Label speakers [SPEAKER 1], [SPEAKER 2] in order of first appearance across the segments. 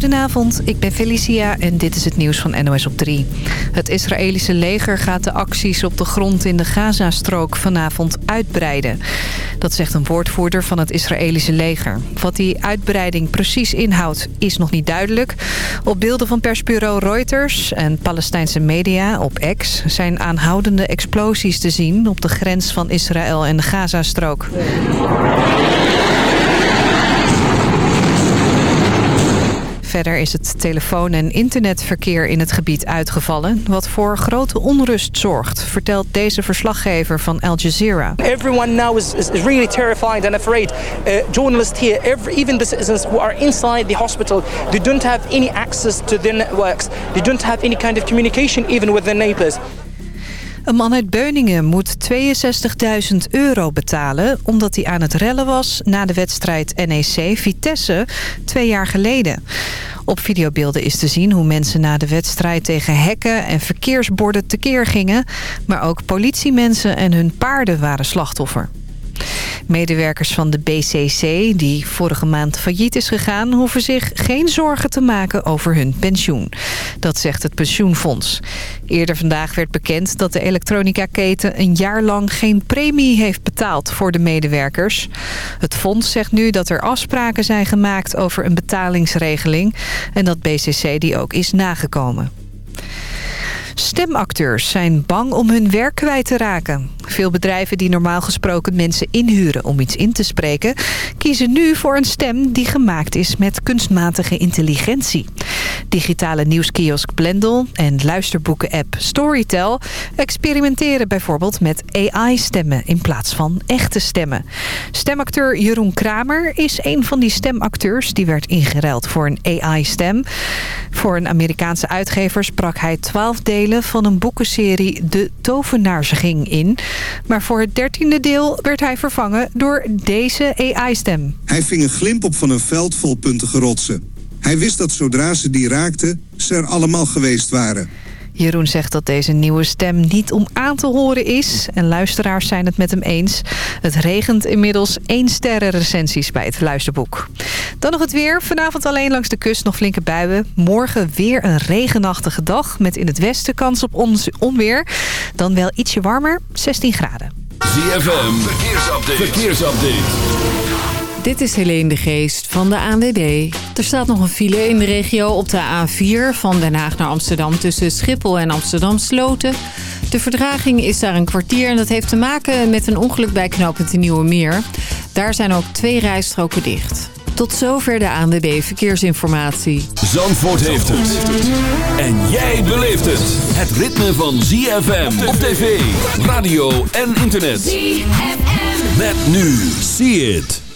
[SPEAKER 1] Goedenavond, ik ben Felicia en dit is het nieuws van NOS op 3. Het Israëlische leger gaat de acties op de grond in de Gazastrook vanavond uitbreiden. Dat zegt een woordvoerder van het Israëlische leger. Wat die uitbreiding precies inhoudt is nog niet duidelijk. Op beelden van persbureau Reuters en Palestijnse media op X... zijn aanhoudende explosies te zien op de grens van Israël en de Gazastrook. Verder is het telefoon- en internetverkeer in het gebied uitgevallen... wat voor grote onrust zorgt, vertelt deze verslaggever van Al Jazeera.
[SPEAKER 2] Everyone now is, really terrified and afraid. Uh, journalists here, even the citizens who are inside the hospital... they don't have any access to their networks. They don't have any kind of communication even with their neighbors.
[SPEAKER 1] Een man uit Beuningen moet 62.000 euro betalen... omdat hij aan het rellen was na de wedstrijd NEC-Vitesse twee jaar geleden. Op videobeelden is te zien hoe mensen na de wedstrijd tegen hekken en verkeersborden tekeer gingen. Maar ook politiemensen en hun paarden waren slachtoffer. Medewerkers van de BCC, die vorige maand failliet is gegaan... hoeven zich geen zorgen te maken over hun pensioen. Dat zegt het pensioenfonds. Eerder vandaag werd bekend dat de elektronica-keten... een jaar lang geen premie heeft betaald voor de medewerkers. Het fonds zegt nu dat er afspraken zijn gemaakt over een betalingsregeling... en dat BCC die ook is nagekomen. Stemacteurs zijn bang om hun werk kwijt te raken. Veel bedrijven die normaal gesproken mensen inhuren om iets in te spreken... kiezen nu voor een stem die gemaakt is met kunstmatige intelligentie. Digitale nieuwskiosk Blendel en luisterboeken-app Storytel... experimenteren bijvoorbeeld met AI-stemmen in plaats van echte stemmen. Stemacteur Jeroen Kramer is een van die stemacteurs... die werd ingeruild voor een AI-stem. Voor een Amerikaanse uitgever sprak hij twaalf delen van een boekenserie De Tovenaarsging in... Maar voor het dertiende deel werd hij vervangen door deze AI-stem.
[SPEAKER 3] Hij ving een glimp op van een veld vol puntige rotsen. Hij wist dat zodra ze die raakten, ze er allemaal geweest waren.
[SPEAKER 1] Jeroen zegt dat deze nieuwe stem niet om aan te horen is. En luisteraars zijn het met hem eens. Het regent inmiddels één sterren recensies bij het luisterboek. Dan nog het weer. Vanavond alleen langs de kust nog flinke buien. Morgen weer een regenachtige dag. Met in het westen kans op onweer. Dan wel ietsje warmer, 16 graden.
[SPEAKER 4] ZFM, verkeersupdate. verkeersupdate.
[SPEAKER 5] Dit is Helene de Geest van de ANWB. Er staat nog een file in de regio op de A4 van Den Haag naar Amsterdam... tussen Schiphol en Amsterdam Sloten. De verdraging is daar een kwartier en dat heeft te maken met een ongeluk bij knooppunt de Nieuwe Meer. Daar zijn ook twee rijstroken dicht. Tot zover de ANWB Verkeersinformatie.
[SPEAKER 4] Zandvoort heeft het. En jij beleeft het. Het ritme van ZFM op tv, radio en internet. ZFM. Met nu. See it.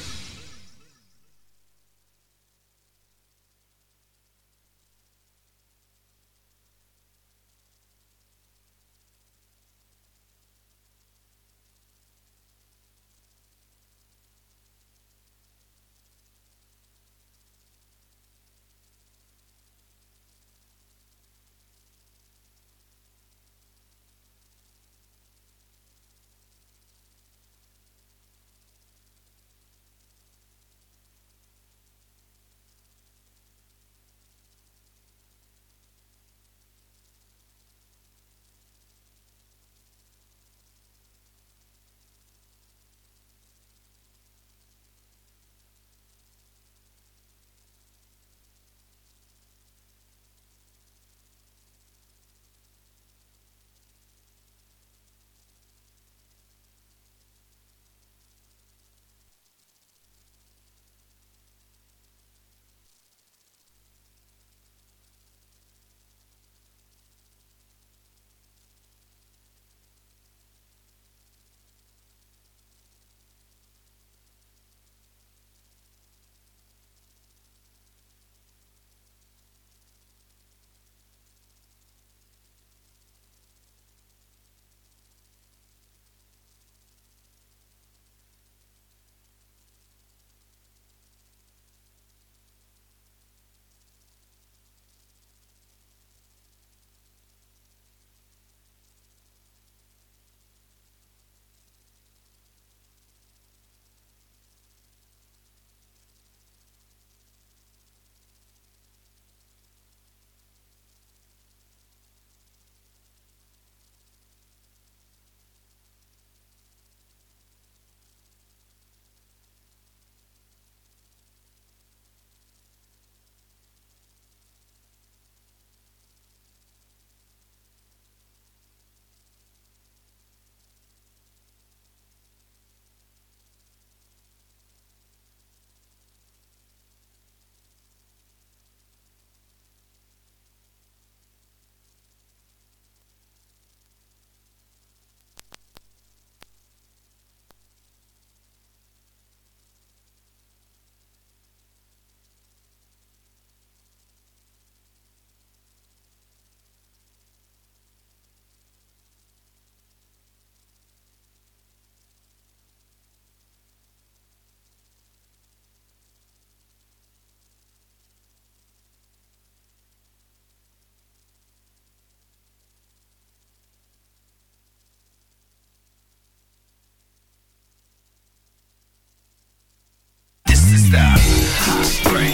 [SPEAKER 6] three.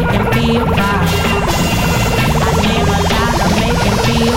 [SPEAKER 6] make him feel. I make him feel.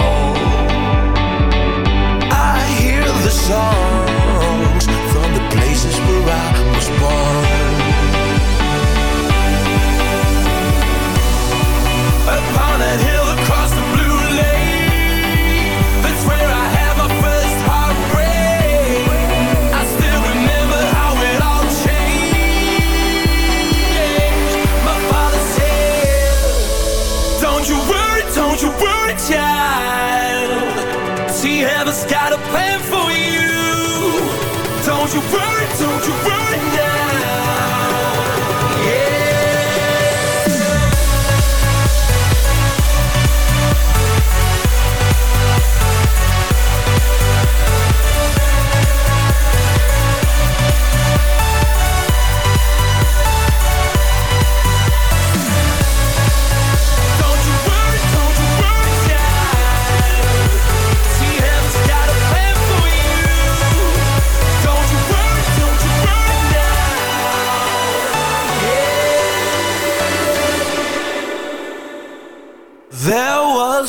[SPEAKER 7] song you worry, don't you worry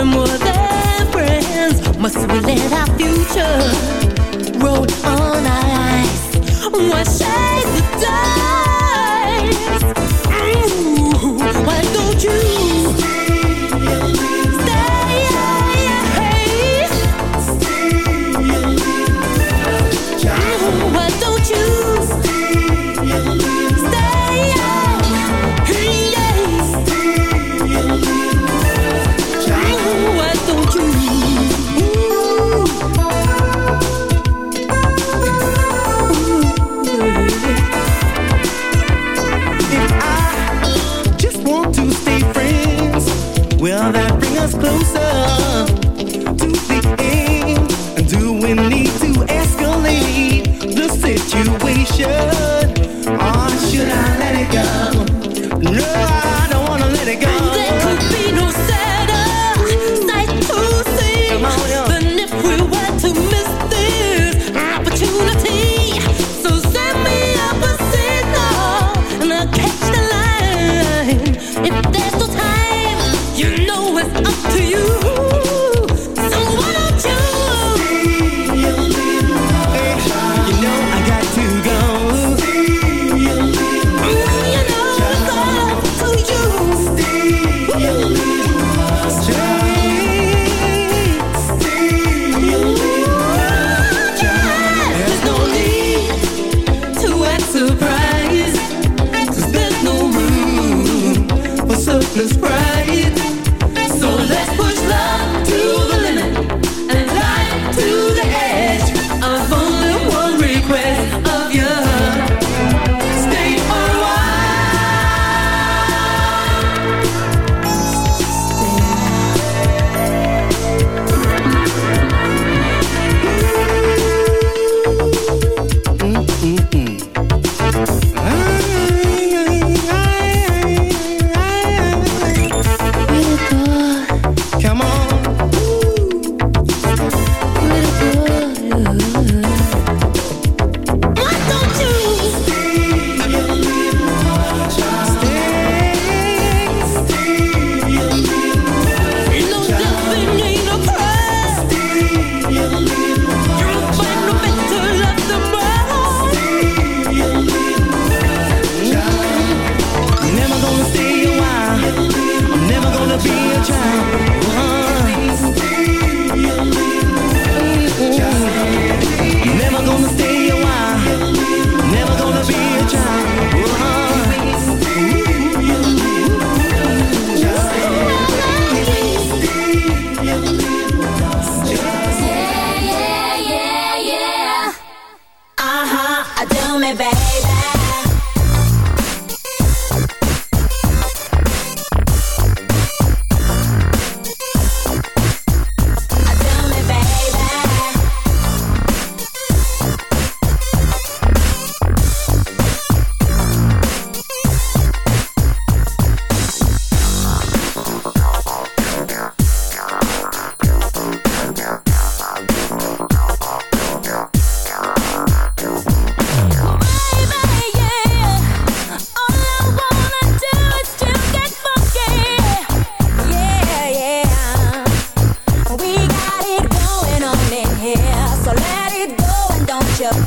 [SPEAKER 7] we're
[SPEAKER 8] more than friends. Must we let our future roll on
[SPEAKER 9] our eyes? What shades of
[SPEAKER 10] dark?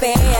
[SPEAKER 10] baby.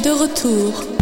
[SPEAKER 11] De retour.